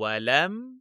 ولم